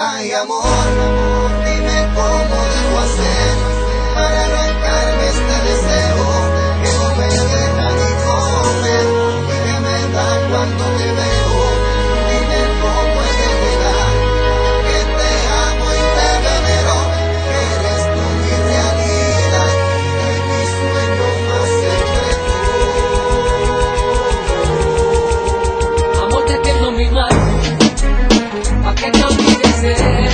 Ay amor, dime cómo Yeah.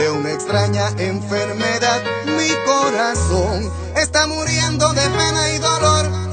de una extraña enfermedad. Mi corazón está muriendo de pena y dolor.